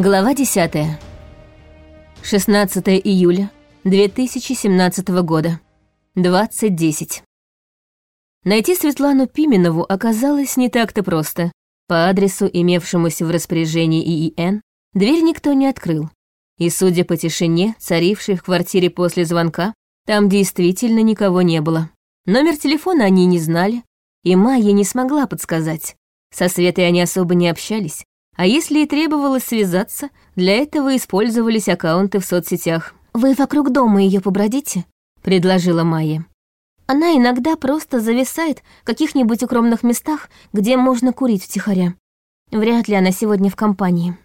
Глава 10. 16 июля 2017 года. 20.10. Найти Светлану Пименову оказалось не так-то просто. По адресу, имевшемуся в распоряжении ИИН, дверь никто не открыл. И, судя по тишине, царившей в квартире после звонка, там действительно никого не было. Номер телефона они не знали, и Майя не смогла подсказать. Со Светой они особо не общались, а если и требовалось связаться, для этого использовались аккаунты в соцсетях. «Вы вокруг дома ее побродите?» — предложила Майя. «Она иногда просто зависает в каких-нибудь укромных местах, где можно курить втихаря. Вряд ли она сегодня в компании».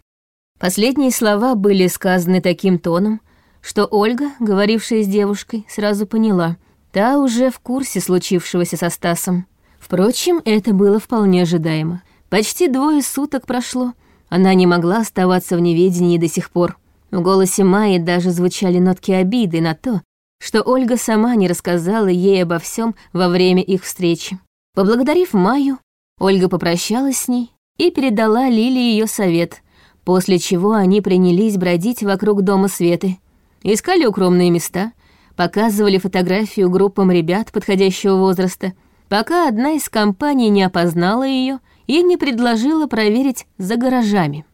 Последние слова были сказаны таким тоном, что Ольга, говорившая с девушкой, сразу поняла, та уже в курсе случившегося со Стасом. Впрочем, это было вполне ожидаемо. Почти двое суток прошло, она не могла оставаться в неведении до сих пор. В голосе Майи даже звучали нотки обиды на то, что Ольга сама не рассказала ей обо всем во время их встречи. Поблагодарив Майю, Ольга попрощалась с ней и передала Лиле ее совет, после чего они принялись бродить вокруг дома Светы. Искали укромные места, показывали фотографию группам ребят подходящего возраста, пока одна из компаний не опознала ее и не предложила проверить за гаражами.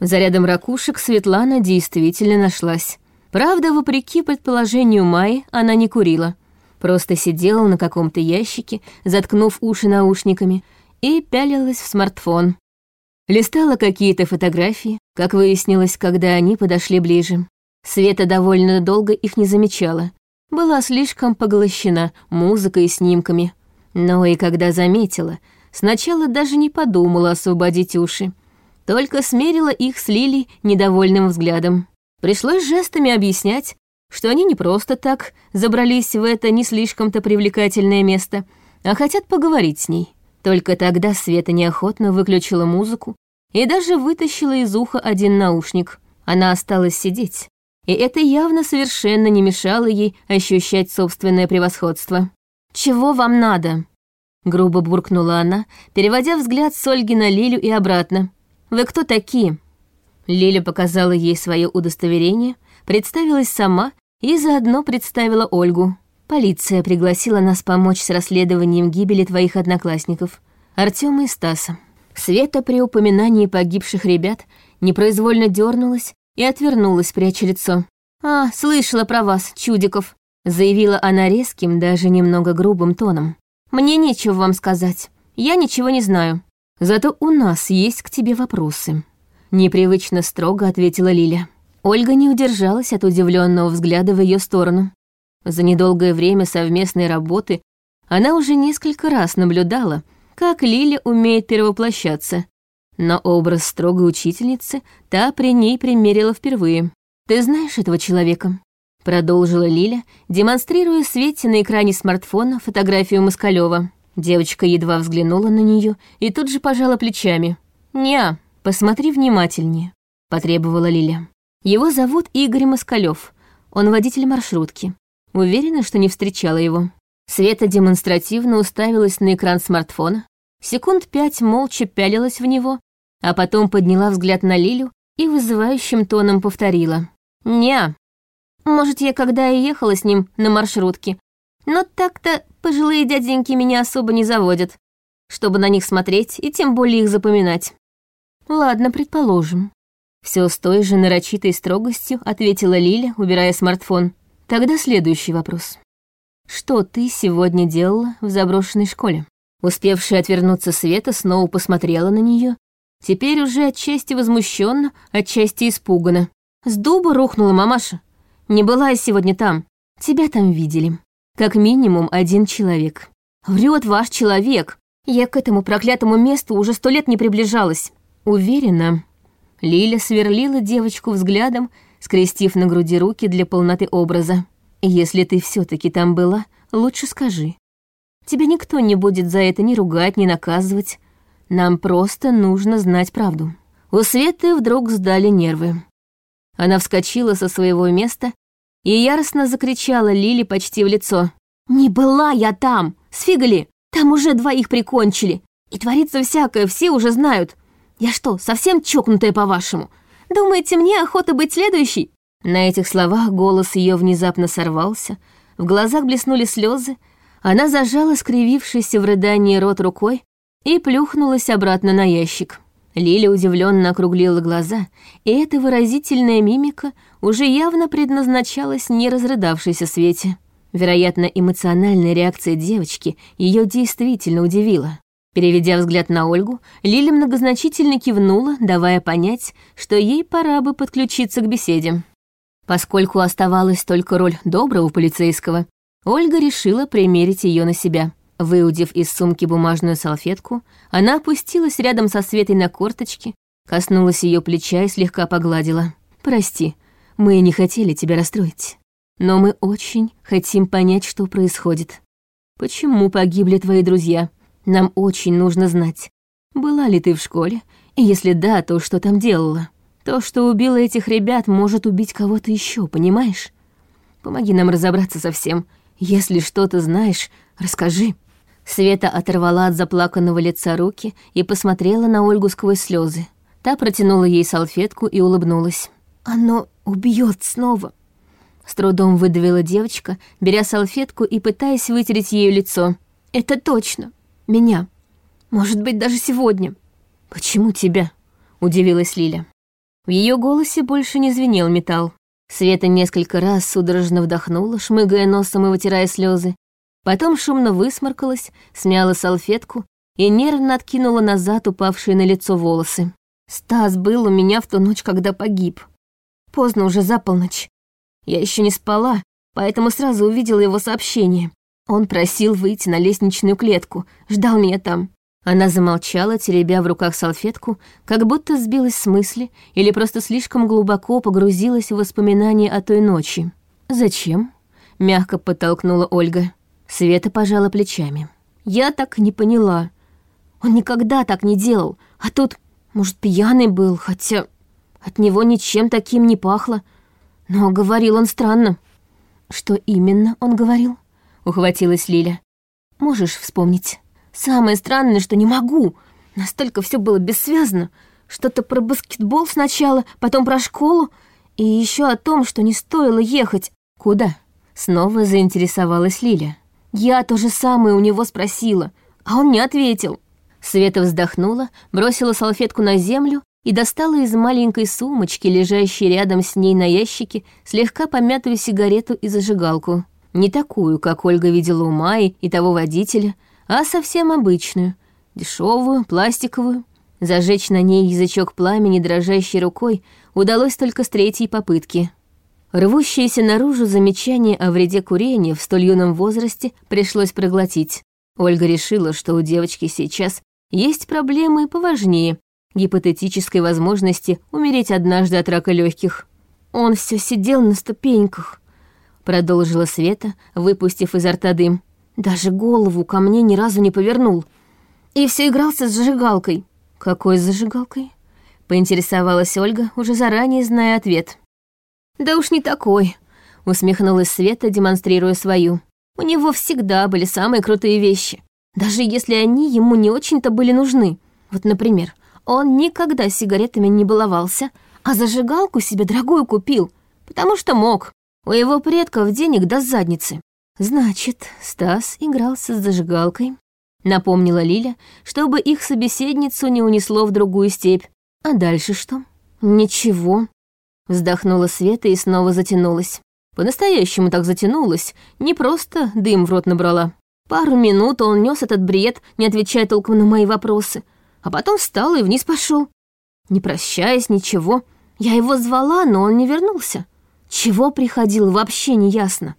За рядом ракушек Светлана действительно нашлась. Правда, вопреки предположению Майи, она не курила. Просто сидела на каком-то ящике, заткнув уши наушниками, и пялилась в смартфон. Листала какие-то фотографии, как выяснилось, когда они подошли ближе. Света довольно долго их не замечала. Была слишком поглощена музыкой и снимками. Но и когда заметила, Сначала даже не подумала освободить уши. Только смерила их с Лилей недовольным взглядом. Пришлось жестами объяснять, что они не просто так забрались в это не слишком-то привлекательное место, а хотят поговорить с ней. Только тогда Света неохотно выключила музыку и даже вытащила из уха один наушник. Она осталась сидеть, и это явно совершенно не мешало ей ощущать собственное превосходство. «Чего вам надо?» Грубо буркнула она, переводя взгляд с Ольги на Лилю и обратно. «Вы кто такие?» Лиля показала ей свое удостоверение, представилась сама и заодно представила Ольгу. «Полиция пригласила нас помочь с расследованием гибели твоих одноклассников, Артема и Стаса». Света при упоминании погибших ребят непроизвольно дернулась и отвернулась, пряча лицо. «А, слышала про вас, чудиков», — заявила она резким, даже немного грубым тоном. Мне нечего вам сказать. Я ничего не знаю. Зато у нас есть к тебе вопросы. Непривычно строго ответила Лиля. Ольга не удержалась от удивленного взгляда в ее сторону. За недолгое время совместной работы она уже несколько раз наблюдала, как Лиля умеет перевоплощаться. Но образ строгой учительницы та при ней примерила впервые. «Ты знаешь этого человека?» Продолжила Лиля, демонстрируя Свете на экране смартфона фотографию Москалёва. Девочка едва взглянула на нее и тут же пожала плечами. «Неа, посмотри внимательнее», — потребовала Лиля. «Его зовут Игорь Москалёв. Он водитель маршрутки. Уверена, что не встречала его». Света демонстративно уставилась на экран смартфона, секунд пять молча пялилась в него, а потом подняла взгляд на Лилю и вызывающим тоном повторила. «Неа, может, я когда и ехала с ним на маршрутке. Но так-то пожилые дяденьки меня особо не заводят, чтобы на них смотреть и тем более их запоминать. Ладно, предположим. Все с той же нарочитой строгостью ответила Лиля, убирая смартфон. Тогда следующий вопрос. Что ты сегодня делала в заброшенной школе? Успевшая отвернуться Света снова посмотрела на нее, теперь уже отчасти возмущенно, отчасти испуганно. С дуба рухнула мамаша. Не была я сегодня там. Тебя там видели. Как минимум один человек. Врет ваш человек. Я к этому проклятому месту уже сто лет не приближалась. Уверена. Лиля сверлила девочку взглядом, скрестив на груди руки для полноты образа. Если ты все таки там была, лучше скажи. Тебя никто не будет за это ни ругать, ни наказывать. Нам просто нужно знать правду. У Светы вдруг сдали нервы. Она вскочила со своего места и яростно закричала Лили почти в лицо. «Не была я там! Сфигали! Там уже двоих прикончили! И творится всякое, все уже знают! Я что, совсем чокнутая, по-вашему? Думаете, мне охота быть следующей?» На этих словах голос ее внезапно сорвался, в глазах блеснули слезы, она зажала скривившийся в рыдании рот рукой и плюхнулась обратно на ящик. Лиля удивленно округлила глаза, и эта выразительная мимика уже явно предназначалась не разрыдавшейся Свете. Вероятно, эмоциональная реакция девочки ее действительно удивила. Переведя взгляд на Ольгу, Лиля многозначительно кивнула, давая понять, что ей пора бы подключиться к беседе. Поскольку оставалась только роль доброго полицейского, Ольга решила примерить ее на себя. Выудив из сумки бумажную салфетку, она опустилась рядом со Светой на корточки, коснулась ее плеча и слегка погладила. «Прости, мы не хотели тебя расстроить, но мы очень хотим понять, что происходит. Почему погибли твои друзья? Нам очень нужно знать, была ли ты в школе, и если да, то что там делала?» То, что убило этих ребят, может убить кого-то еще, понимаешь? Помоги нам разобраться со всем. Если что-то знаешь, расскажи». Света оторвала от заплаканного лица руки и посмотрела на Ольгу сквозь слезы. Та протянула ей салфетку и улыбнулась. «Оно убьет снова», — с трудом выдавила девочка, беря салфетку и пытаясь вытереть ею лицо. «Это точно. Меня. Может быть, даже сегодня». «Почему тебя?» — удивилась Лиля. В ее голосе больше не звенел металл. Света несколько раз судорожно вдохнула, шмыгая носом и вытирая слезы. Потом шумно высморкалась, смяла салфетку и нервно откинула назад упавшие на лицо волосы. Стас был у меня в ту ночь, когда погиб. Поздно уже за полночь. Я еще не спала, поэтому сразу увидела его сообщение. Он просил выйти на лестничную клетку, ждал меня там. Она замолчала, теребя в руках салфетку, как будто сбилась с мысли или просто слишком глубоко погрузилась в воспоминания о той ночи. «Зачем?» — мягко подтолкнула Ольга. Света пожала плечами. «Я так не поняла. Он никогда так не делал, а тут, может, пьяный был, хотя от него ничем таким не пахло. Но говорил он странно». «Что именно он говорил?» — ухватилась Лиля. «Можешь вспомнить?» Самое странное, что не могу. Настолько все было бессвязно. Что-то про баскетбол сначала, потом про школу, и еще о том, что не стоило ехать. Куда? Снова заинтересовалась Лиля. Я то же самое у него спросила, а он не ответил. Света вздохнула, бросила салфетку на землю и достала из маленькой сумочки, лежащей рядом с ней на ящике, слегка помятую сигарету и зажигалку. Не такую, как Ольга видела у Майи и того водителя, а совсем обычную, дешевую, пластиковую. Зажечь на ней язычок пламени дрожащей рукой удалось только с третьей попытки. Рвущееся наружу замечание о вреде курения в столь юном возрасте пришлось проглотить. Ольга решила, что у девочки сейчас есть проблемы поважнее гипотетической возможности умереть однажды от рака легких. Он все сидел на ступеньках, продолжила Света, выпустив изо рта дым. Даже голову ко мне ни разу не повернул. И все игрался с зажигалкой. Какой зажигалкой? Поинтересовалась Ольга, уже заранее зная ответ. Да уж не такой, усмехнулась Света, демонстрируя свою. У него всегда были самые крутые вещи, даже если они ему не очень-то были нужны. Вот, например, он никогда сигаретами не баловался, а зажигалку себе дорогую купил, потому что мог. У его предков денег до задницы. «Значит, Стас игрался с зажигалкой», — напомнила Лиля, чтобы их собеседницу не унесло в другую степь. «А дальше что?» «Ничего», — вздохнула Света и снова затянулась. По-настоящему так затянулась, не просто дым в рот набрала. Пару минут он нес этот бред, не отвечая толком на мои вопросы, а потом встал и вниз пошел. Не прощаясь, ничего. Я его звала, но он не вернулся. Чего приходил, вообще не ясно.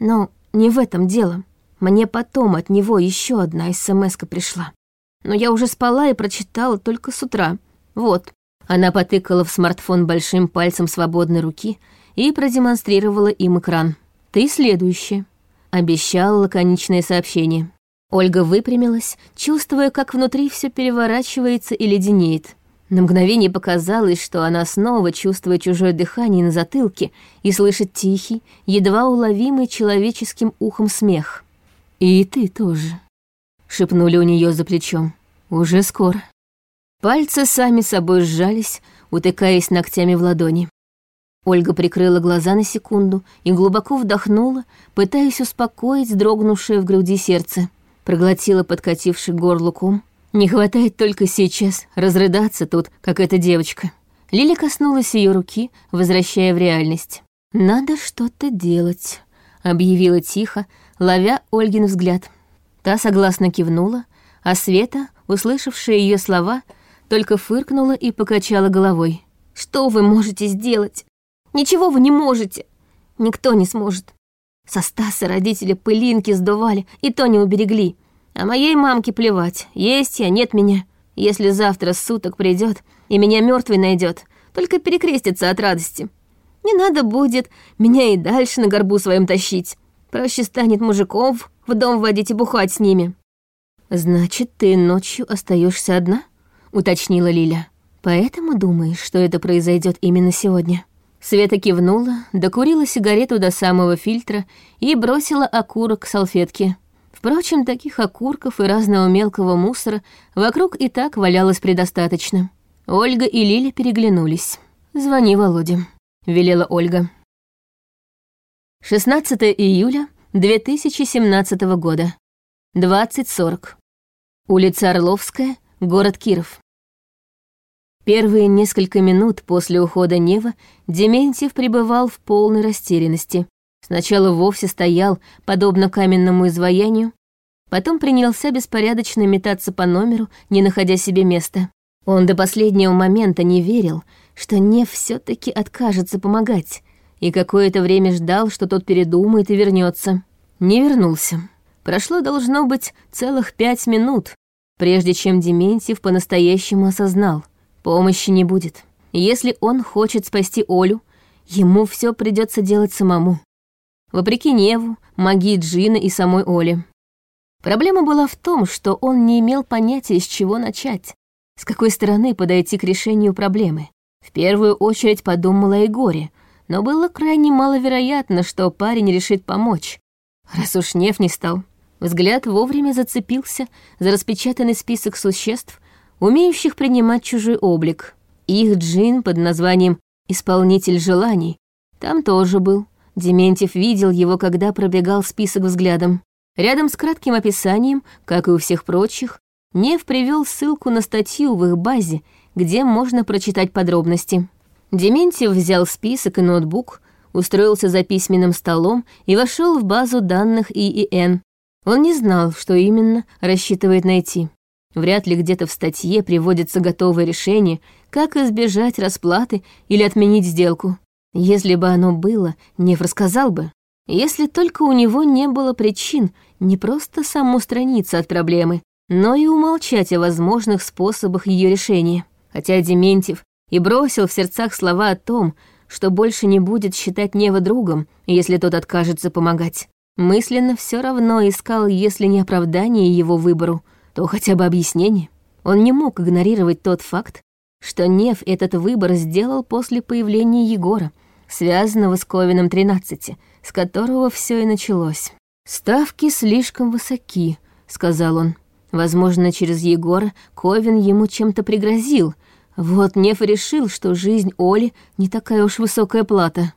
Но не в этом дело. Мне потом от него еще одна смс пришла. Но я уже спала и прочитала только с утра. Вот. Она потыкала в смартфон большим пальцем свободной руки и продемонстрировала им экран. «Ты следующая», — обещала лаконичное сообщение. Ольга выпрямилась, чувствуя, как внутри все переворачивается и леденеет. На мгновение показалось, что она снова чувствует чужое дыхание на затылке и слышит тихий, едва уловимый человеческим ухом смех. «И ты тоже», — шепнули у нее за плечом. «Уже скоро». Пальцы сами собой сжались, утыкаясь ногтями в ладони. Ольга прикрыла глаза на секунду и глубоко вдохнула, пытаясь успокоить дрогнувшее в груди сердце. Проглотила подкативший горло ком. Не хватает только сейчас разрыдаться тут, как эта девочка. Лиля коснулась ее руки, возвращая в реальность. «Надо что-то делать», — объявила тихо, ловя Ольгин взгляд. Та согласно кивнула, а Света, услышавшая ее слова, только фыркнула и покачала головой. «Что вы можете сделать? Ничего вы не можете. Никто не сможет. Со Стаса родители пылинки сдували, и то не уберегли. А моей мамке плевать, есть я, нет меня. Если завтра суток придет и меня мертвый найдет, только перекрестится от радости. Не надо будет меня и дальше на горбу своем тащить. Проще станет мужиков в дом водить и бухать с ними. Значит, ты ночью остаешься одна? уточнила Лиля. Поэтому думаешь, что это произойдет именно сегодня? Света кивнула, докурила сигарету до самого фильтра и бросила окурок к салфетке. Впрочем, таких окурков и разного мелкого мусора вокруг и так валялось предостаточно. Ольга и Лиля переглянулись. «Звони Володе», — велела Ольга. 16 июля 2017 года. 20.40. Улица Орловская, город Киров. Первые несколько минут после ухода Нева Дементьев пребывал в полной растерянности. Сначала вовсе стоял, подобно каменному изваянию, потом принялся беспорядочно метаться по номеру, не находя себе места. Он до последнего момента не верил, что Нев все таки откажется помогать, и какое-то время ждал, что тот передумает и вернется. Не вернулся. Прошло, должно быть, целых пять минут, прежде чем Дементьев по-настоящему осознал — Помощи не будет. Если он хочет спасти Олю, ему все придется делать самому. Вопреки Неву, магии Джина и самой Оле. Проблема была в том, что он не имел понятия, с чего начать, с какой стороны подойти к решению проблемы. В первую очередь подумала о Егоре, но было крайне маловероятно, что парень решит помочь, раз уж Нев не стал. Взгляд вовремя зацепился за распечатанный список существ, умеющих принимать чужой облик. Их джин под названием «Исполнитель желаний» там тоже был. Дементьев видел его, когда пробегал список взглядом. Рядом с кратким описанием, как и у всех прочих, Нев привел ссылку на статью в их базе, где можно прочитать подробности. Дементьев взял список и ноутбук, устроился за письменным столом и вошел в базу данных ИИН. Он не знал, что именно рассчитывает найти. Вряд ли где-то в статье приводится готовое решение, как избежать расплаты или отменить сделку. Если бы оно было, Нев рассказал бы. Если только у него не было причин не просто самоустраниться от проблемы, но и умолчать о возможных способах ее решения. Хотя Дементьев и бросил в сердцах слова о том, что больше не будет считать Нева другом, если тот откажется помогать. Мысленно все равно искал, если не оправдание его выбору, то хотя бы объяснение. Он не мог игнорировать тот факт, что Нев этот выбор сделал после появления Егора, связанного с Ковином 13, с которого все и началось. «Ставки слишком высоки», — сказал он. Возможно, через Егора Ковин ему чем-то пригрозил. Вот Нев решил, что жизнь Оли не такая уж высокая плата.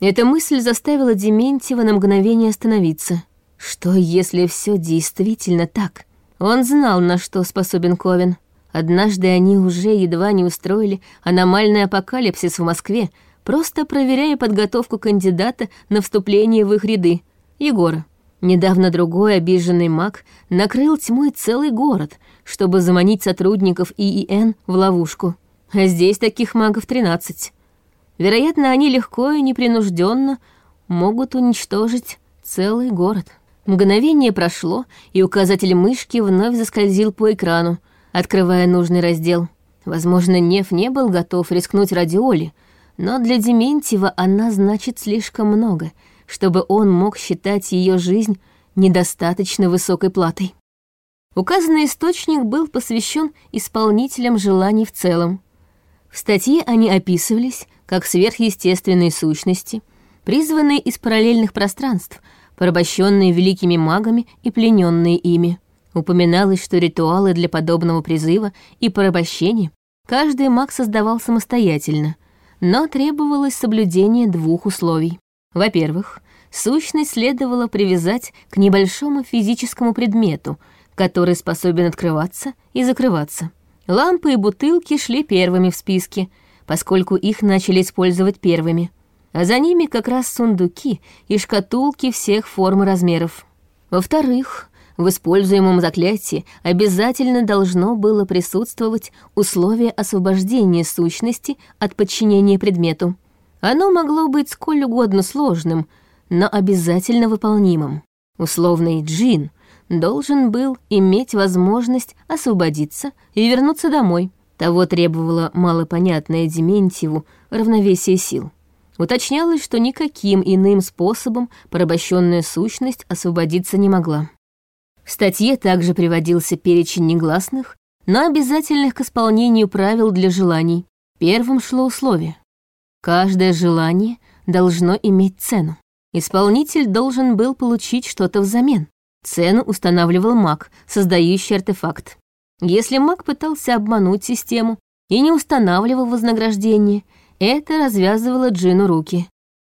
Эта мысль заставила Дементьева на мгновение остановиться. Что, если все действительно так? Он знал, на что способен Ковен. Однажды они уже едва не устроили аномальный апокалипсис в Москве, просто проверяя подготовку кандидата на вступление в их ряды, Егора. Недавно другой обиженный маг накрыл тьмой целый город, чтобы заманить сотрудников ИИН в ловушку. А здесь таких магов 13. Вероятно, они легко и непринужденно могут уничтожить целый город. Мгновение прошло, и указатель мышки вновь заскользил по экрану, открывая нужный раздел. Возможно, Нев не был готов рискнуть ради Оли, но для Дементьева она значит слишком много, чтобы он мог считать ее жизнь недостаточно высокой платой. Указанный источник был посвящен исполнителям желаний в целом. В статье они описывались как сверхъестественные сущности, призванные из параллельных пространств — порабощенные великими магами и плененные ими. Упоминалось, что ритуалы для подобного призыва и порабощения каждый маг создавал самостоятельно, но требовалось соблюдение двух условий. Во-первых, сущность следовало привязать к небольшому физическому предмету, который способен открываться и закрываться. Лампы и бутылки шли первыми в списке, поскольку их начали использовать первыми, а за ними как раз сундуки и шкатулки всех форм и размеров. Во-вторых, в используемом заклятии обязательно должно было присутствовать условие освобождения сущности от подчинения предмету. Оно могло быть сколь угодно сложным, но обязательно выполнимым. Условный джин должен был иметь возможность освободиться и вернуться домой. Того требовало малопонятное Дементьеву равновесие сил. Уточнялось, что никаким иным способом порабощенная сущность освободиться не могла. В статье также приводился перечень негласных, но обязательных к исполнению правил для желаний. Первым шло условие. Каждое желание должно иметь цену. Исполнитель должен был получить что-то взамен. Цену устанавливал маг, создающий артефакт. Если маг пытался обмануть систему и не устанавливал вознаграждение, это развязывало Джину руки.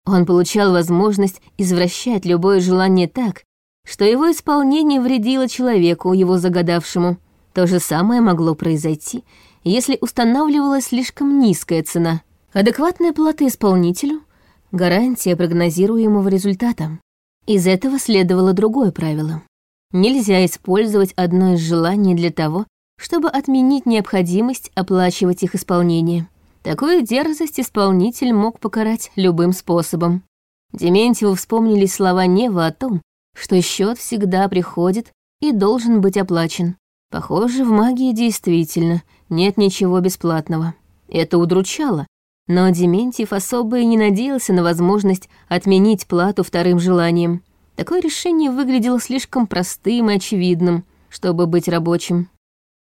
Он получал возможность извращать любое желание так, что его исполнение вредило человеку, его загадавшему. То же самое могло произойти, если устанавливалась слишком низкая цена. Адекватная плата исполнителю — гарантия прогнозируемого результата. Из этого следовало другое правило. Нельзя использовать одно из желаний для того, чтобы отменить необходимость оплачивать их исполнение. Такую дерзость исполнитель мог покарать любым способом. Дементьеву вспомнились слова Нева о том, что счет всегда приходит и должен быть оплачен. Похоже, в магии действительно нет ничего бесплатного. Это удручало, но Дементьев особо и не надеялся на возможность отменить плату вторым желанием. Такое решение выглядело слишком простым и очевидным, чтобы быть рабочим.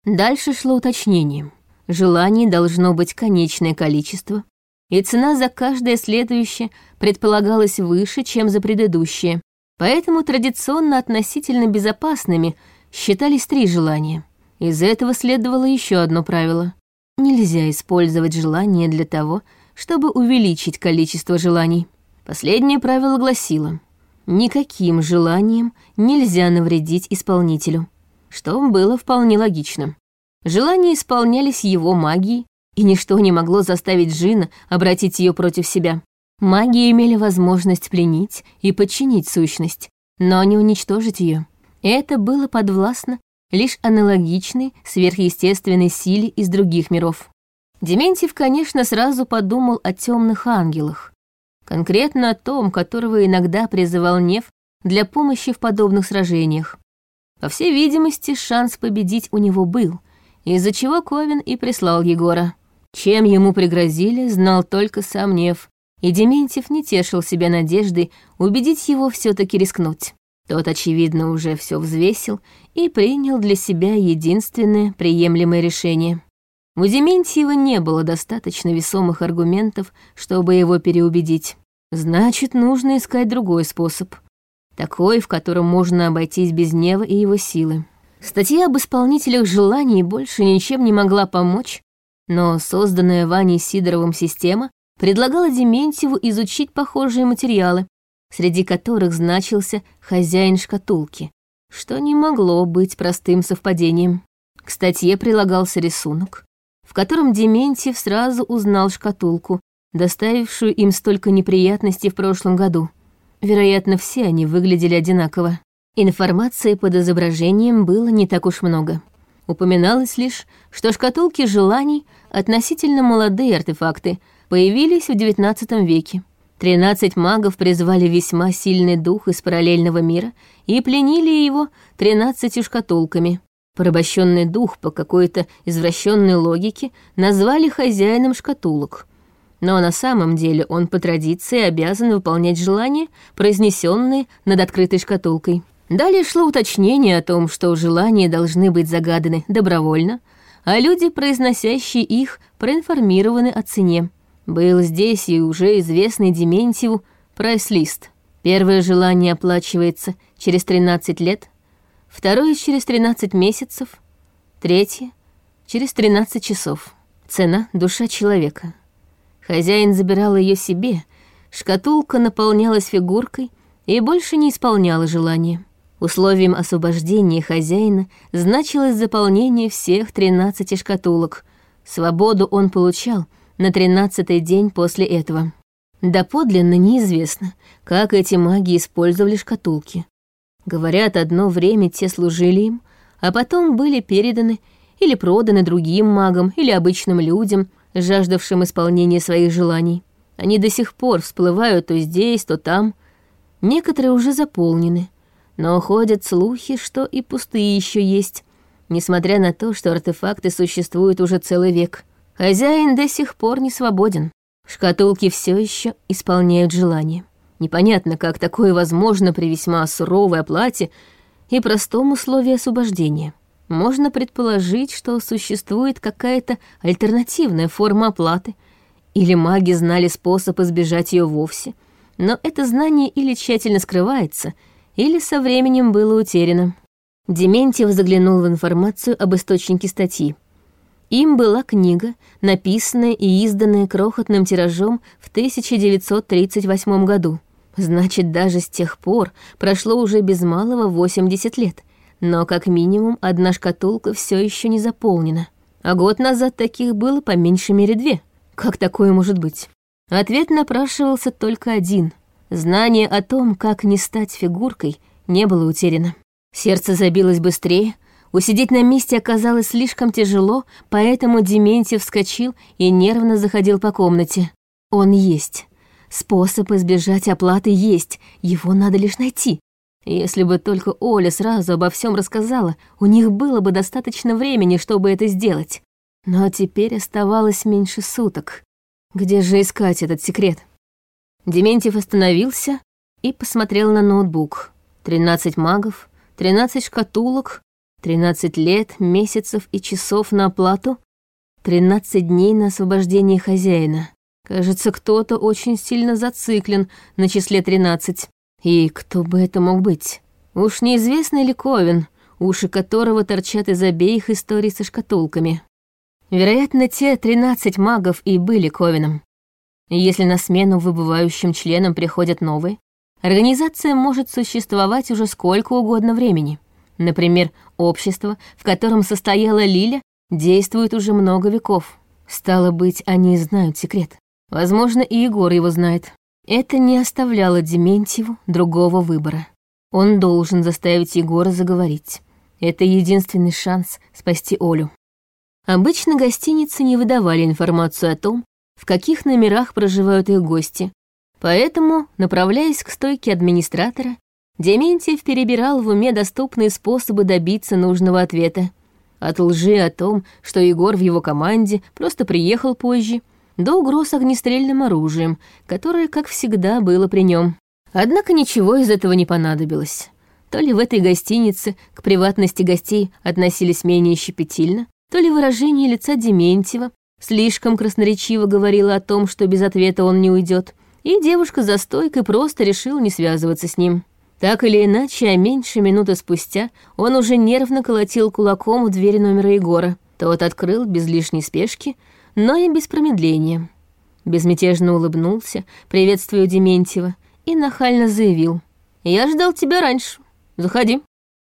Дальше шло уточнение. Желаний должно быть конечное количество, и цена за каждое следующее предполагалась выше, чем за предыдущее. Поэтому традиционно относительно безопасными считались три желания. Из этого следовало еще одно правило. Нельзя использовать желание для того, чтобы увеличить количество желаний. Последнее правило гласило, никаким желанием нельзя навредить исполнителю, что было вполне логично. Желания исполнялись его магией, и ничто не могло заставить Джина обратить ее против себя. Маги имели возможность пленить и подчинить сущность, но не уничтожить ее. Это было подвластно лишь аналогичной сверхъестественной силе из других миров. Дементьев, конечно, сразу подумал о темных ангелах, конкретно о том, которого иногда призывал Нев для помощи в подобных сражениях. По всей видимости, шанс победить у него был, из-за чего Ковин и прислал Егора. Чем ему пригрозили, знал только сам Нев, и Дементьев не тешил себя надеждой убедить его все таки рискнуть. Тот, очевидно, уже все взвесил и принял для себя единственное приемлемое решение. У Дементьева не было достаточно весомых аргументов, чтобы его переубедить. Значит, нужно искать другой способ. Такой, в котором можно обойтись без Нева и его силы. Статья об исполнителях желаний больше ничем не могла помочь, но созданная Ваней Сидоровым система предлагала Дементьеву изучить похожие материалы, среди которых значился хозяин шкатулки, что не могло быть простым совпадением. К статье прилагался рисунок, в котором Дементьев сразу узнал шкатулку, доставившую им столько неприятностей в прошлом году. Вероятно, все они выглядели одинаково. Информации под изображением было не так уж много. Упоминалось лишь, что шкатулки желаний — относительно молодые артефакты, появились в XIX веке. Тринадцать магов призвали весьма сильный дух из параллельного мира и пленили его тринадцатью шкатулками. Порабощенный дух по какой-то извращенной логике назвали хозяином шкатулок. Но на самом деле он по традиции обязан выполнять желания, произнесенные над открытой шкатулкой. Далее шло уточнение о том, что желания должны быть загаданы добровольно, а люди, произносящие их, проинформированы о цене. Был здесь и уже известный Дементьеву прайс-лист. Первое желание оплачивается через 13 лет, второе через 13 месяцев, третье через 13 часов. Цена — душа человека. Хозяин забирал ее себе, шкатулка наполнялась фигуркой и больше не исполняла желания. Условием освобождения хозяина значилось заполнение всех 13 шкатулок. Свободу он получал на тринадцатый день после этого. Доподлинно неизвестно, как эти маги использовали шкатулки. Говорят, одно время те служили им, а потом были переданы или проданы другим магам или обычным людям, жаждавшим исполнения своих желаний. Они до сих пор всплывают то здесь, то там. Некоторые уже заполнены, но ходят слухи, что и пустые еще есть, несмотря на то, что артефакты существуют уже целый век. Хозяин до сих пор не свободен. Шкатулки все еще исполняют желание. Непонятно, как такое возможно при весьма суровой оплате и простом условии освобождения. Можно предположить, что существует какая-то альтернативная форма оплаты, или маги знали способ избежать ее вовсе, но это знание или тщательно скрывается, или со временем было утеряно. Дементьев заглянул в информацию об источнике статьи. Им была книга, написанная и изданная крохотным тиражом в 1938 году. Значит, даже с тех пор прошло уже без малого 80 лет. Но как минимум одна шкатулка все еще не заполнена. А год назад таких было по меньшей мере две. Как такое может быть? Ответ напрашивался только один. Знание о том, как не стать фигуркой, не было утеряно. Сердце забилось быстрее, Усидеть на месте оказалось слишком тяжело, поэтому Дементьев вскочил и нервно заходил по комнате. Он есть. Способ избежать оплаты есть, его надо лишь найти. Если бы только Оля сразу обо всем рассказала, у них было бы достаточно времени, чтобы это сделать. Но теперь оставалось меньше суток. Где же искать этот секрет? Дементьев остановился и посмотрел на ноутбук. Тринадцать магов, тринадцать шкатулок, Тринадцать лет, месяцев и часов на оплату, тринадцать дней на освобождение хозяина. Кажется, кто-то очень сильно зациклен на числе тринадцать. И кто бы это мог быть? Уж неизвестный ли Ковен, уши которого торчат из обеих историй со шкатулками. Вероятно, те тринадцать магов и были Ковеном. Если на смену выбывающим членам приходят новые, организация может существовать уже сколько угодно времени. Например, общество, в котором состояла Лиля, действует уже много веков. Стало быть, они знают секрет. Возможно, и Егор его знает. Это не оставляло Дементьеву другого выбора. Он должен заставить Егора заговорить. Это единственный шанс спасти Олю. Обычно гостиницы не выдавали информацию о том, в каких номерах проживают их гости, поэтому, направляясь к стойке администратора, Дементьев перебирал в уме доступные способы добиться нужного ответа. От лжи о том, что Егор в его команде просто приехал позже, до угроз огнестрельным оружием, которое, как всегда, было при нем. Однако ничего из этого не понадобилось. То ли в этой гостинице к приватности гостей относились менее щепетильно, то ли выражение лица Дементьева слишком красноречиво говорило о том, что без ответа он не уйдет, и девушка за стойкой просто решила не связываться с ним. Так или иначе, а меньше минуты спустя он уже нервно колотил кулаком в дверь номера Егора. Тот открыл без лишней спешки, но и без промедления. Безмятежно улыбнулся, приветствуя Дементьева, и нахально заявил. «Я ждал тебя раньше. Заходи».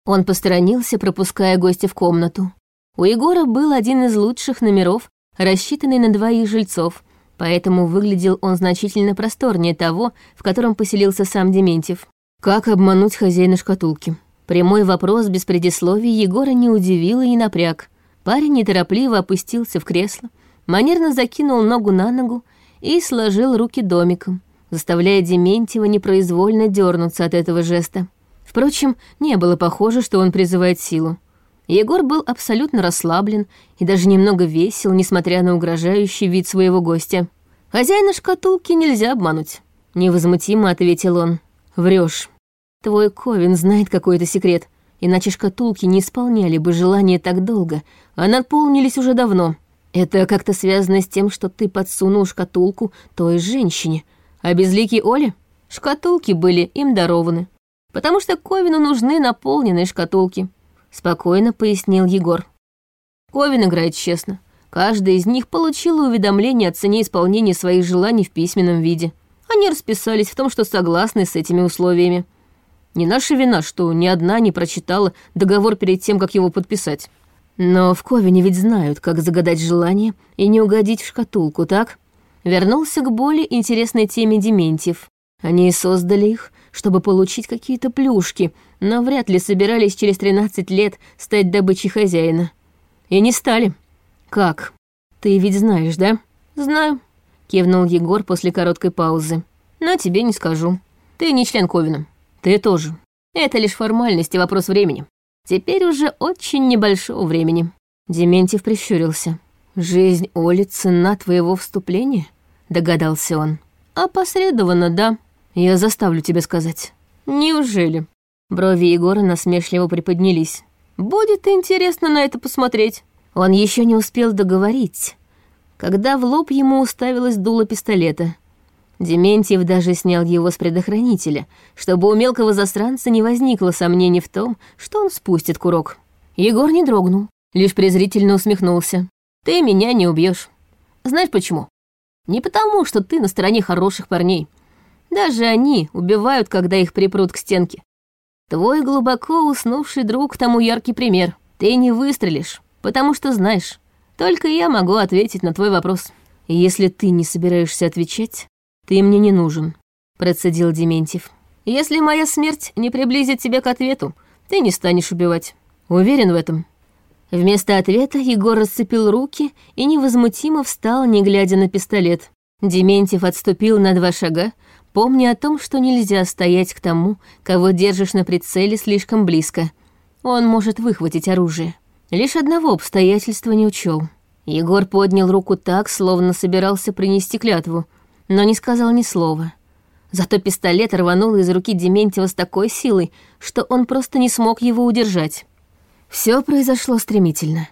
Он посторонился, пропуская гостя в комнату. У Егора был один из лучших номеров, рассчитанный на двоих жильцов, поэтому выглядел он значительно просторнее того, в котором поселился сам Дементьев. Как обмануть хозяина шкатулки? Прямой вопрос без предисловий Егора не удивил и не напряг. Парень неторопливо опустился в кресло, манерно закинул ногу на ногу и сложил руки домиком, заставляя Дементьева непроизвольно дернуться от этого жеста. Впрочем, не было похоже, что он призывает силу. Егор был абсолютно расслаблен и даже немного весел, несмотря на угрожающий вид своего гостя. «Хозяина шкатулки нельзя обмануть», — невозмутимо ответил он. Врешь. Твой Ковин знает какой-то секрет, иначе шкатулки не исполняли бы желание так долго, а наполнились уже давно. Это как-то связано с тем, что ты подсунул шкатулку той женщине, а безликий Оле шкатулки были им дарованы. потому что Ковину нужны наполненные шкатулки», — спокойно пояснил Егор. Ковин играет честно. Каждый из них получил уведомление о цене исполнения своих желаний в письменном виде. Они расписались в том, что согласны с этими условиями. Не наша вина, что ни одна не прочитала договор перед тем, как его подписать. Но в Ковине ведь знают, как загадать желание и не угодить в шкатулку, так? Вернулся к более интересной теме Дементьев. Они создали их, чтобы получить какие-то плюшки, но вряд ли собирались через 13 лет стать добычей хозяина. И не стали. Как? Ты ведь знаешь, да? Знаю, кивнул Егор после короткой паузы. Но тебе не скажу. Ты не член Ковина. Ты тоже. Это лишь формальность и вопрос времени. Теперь уже очень небольшого времени. Дементьев прищурился. «Жизнь Оли — цена твоего вступления?» — догадался он. «Опосредованно, да. Я заставлю тебя сказать». «Неужели?» Брови Егора насмешливо приподнялись. «Будет интересно на это посмотреть». Он еще не успел договорить, когда в лоб ему уставилась дуло пистолета. Дементьев даже снял его с предохранителя, чтобы у мелкого засранца не возникло сомнений в том, что он спустит курок. Егор не дрогнул, лишь презрительно усмехнулся. «Ты меня не убьешь. Знаешь почему? Не потому, что ты на стороне хороших парней. Даже они убивают, когда их припрут к стенке. Твой глубоко уснувший друг тому яркий пример. Ты не выстрелишь, потому что знаешь. Только я могу ответить на твой вопрос. Если ты не собираешься отвечать, ты мне не нужен, процедил Дементьев. Если моя смерть не приблизит тебя к ответу, ты не станешь убивать. Уверен в этом. Вместо ответа Егор расцепил руки и невозмутимо встал, не глядя на пистолет. Дементьев отступил на два шага, помня о том, что нельзя стоять к тому, кого держишь на прицеле слишком близко. Он может выхватить оружие. Лишь одного обстоятельства не учел. Егор поднял руку так, словно собирался принести клятву, но не сказал ни слова. Зато пистолет рванул из руки Дементьева с такой силой, что он просто не смог его удержать. Все произошло стремительно.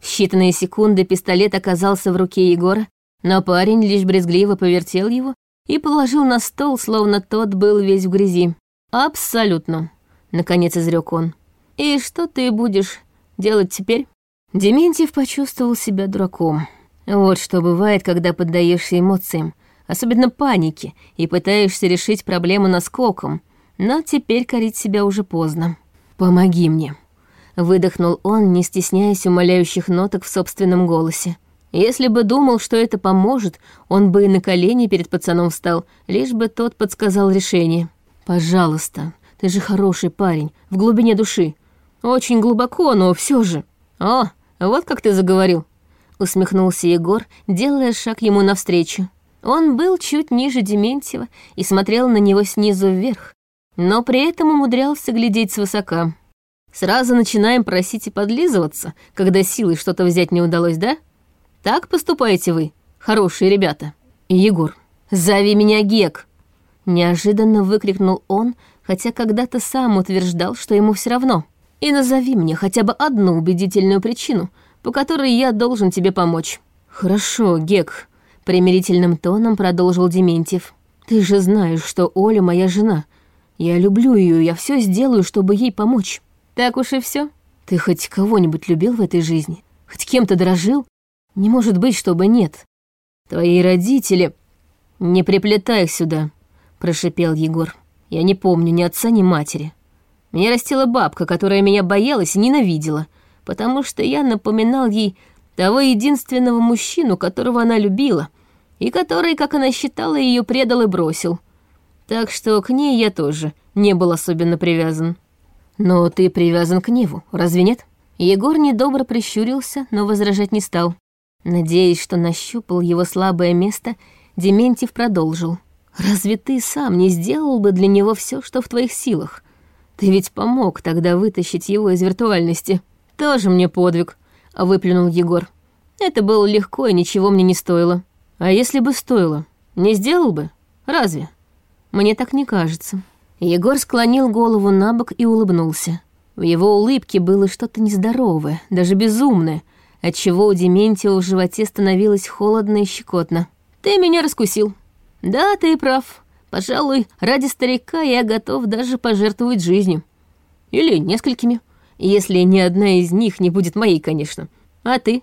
В считанные секунды пистолет оказался в руке Егора, но парень лишь брезгливо повертел его и положил на стол, словно тот был весь в грязи. «Абсолютно», — наконец изрек он. «И что ты будешь делать теперь?» Дементьев почувствовал себя дураком. Вот что бывает, когда поддаешься эмоциям, особенно панике, и пытаешься решить проблему наскоком, но теперь корить себя уже поздно. «Помоги мне», — выдохнул он, не стесняясь умоляющих ноток в собственном голосе. Если бы думал, что это поможет, он бы и на колени перед пацаном встал, лишь бы тот подсказал решение. «Пожалуйста, ты же хороший парень, в глубине души. Очень глубоко, но все же». «О, вот как ты заговорил», — усмехнулся Егор, делая шаг ему навстречу. Он был чуть ниже Дементьева и смотрел на него снизу вверх, но при этом умудрялся глядеть свысока. «Сразу начинаем просить и подлизываться, когда силой что-то взять не удалось, да?» Так поступаете вы, хорошие ребята. Егор, зови меня Гек. Неожиданно выкрикнул он, хотя когда-то сам утверждал, что ему все равно. И назови мне хотя бы одну убедительную причину, по которой я должен тебе помочь. Хорошо, Гек, примирительным тоном продолжил Дементьев. Ты же знаешь, что Оля моя жена. Я люблю ее, я все сделаю, чтобы ей помочь. Так уж и все. Ты хоть кого-нибудь любил в этой жизни? Хоть кем-то дорожил? Не может быть, чтобы нет. Твои родители... Не приплетай сюда, прошипел Егор. Я не помню ни отца, ни матери. Меня растила бабка, которая меня боялась и ненавидела, потому что я напоминал ей того единственного мужчину, которого она любила, и который, как она считала, ее предал и бросил. Так что к ней я тоже не был особенно привязан. Но ты привязан к Неву, разве нет? Егор недобро прищурился, но возражать не стал. Надеясь, что нащупал его слабое место, Дементьев продолжил. «Разве ты сам не сделал бы для него все, что в твоих силах? Ты ведь помог тогда вытащить его из виртуальности. Тоже мне подвиг», — выплюнул Егор. «Это было легко и ничего мне не стоило. А если бы стоило, не сделал бы? Разве? Мне так не кажется». Егор склонил голову на бок и улыбнулся. В его улыбке было что-то нездоровое, даже безумное, отчего у Дементия в животе становилось холодно и щекотно. «Ты меня раскусил». «Да, ты прав», — Пожалуй, ради старика я готов даже пожертвовать жизнью. Или несколькими, если ни одна из них не будет моей, конечно. А ты?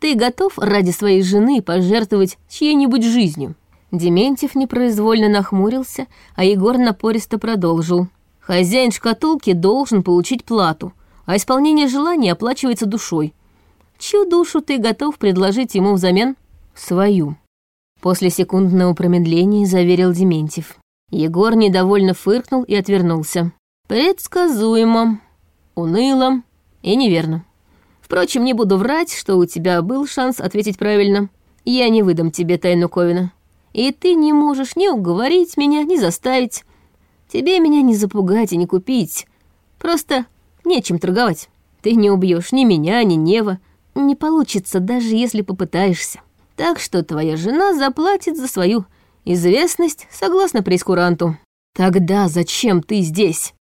Ты готов ради своей жены пожертвовать чьей-нибудь жизнью?» Дементьев непроизвольно нахмурился, а Егор напористо продолжил. «Хозяин шкатулки должен получить плату, а исполнение желаний оплачивается душой. Чью душу ты готов предложить ему взамен? Свою». После секундного промедления заверил Дементьев. Егор недовольно фыркнул и отвернулся. «Предсказуемо, уныло и неверно. Впрочем, не буду врать, что у тебя был шанс ответить правильно. Я не выдам тебе тайну Ковина. И ты не можешь ни уговорить меня, ни заставить. Тебе меня не запугать и не купить. Просто нечем торговать. Ты не убьешь ни меня, ни Нева. Не получится, даже если попытаешься. Так что твоя жена заплатит за свою известность согласно прескуранту. Тогда зачем ты здесь?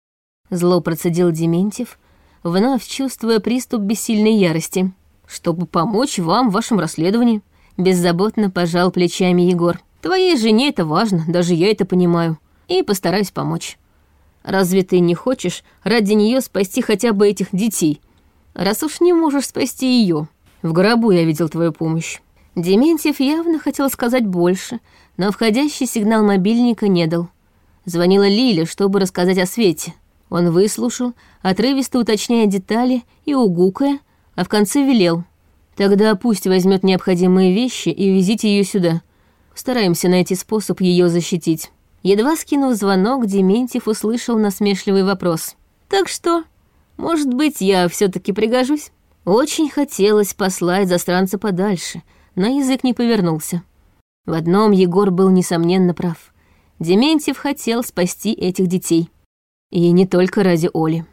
Зло процедил Дементьев, вновь чувствуя приступ бессильной ярости. «Чтобы помочь вам в вашем расследовании», — беззаботно пожал плечами Егор. «Твоей жене это важно, даже я это понимаю, и постараюсь помочь. Разве ты не хочешь ради нее спасти хотя бы этих детей? Раз уж не можешь спасти ее, в гробу я видел твою помощь». Дементьев явно хотел сказать больше, но входящий сигнал мобильника не дал. Звонила Лиля, чтобы рассказать о Свете. Он выслушал, отрывисто уточняя детали и угукая, а в конце велел. «Тогда пусть возьмет необходимые вещи и везите ее сюда. Стараемся найти способ ее защитить». Едва скинув звонок, Дементьев услышал насмешливый вопрос. «Так что, может быть, я все таки пригожусь?» Очень хотелось послать застранца подальше, но язык не повернулся. В одном Егор был несомненно прав. Дементьев хотел спасти этих детей. И не только ради Оли.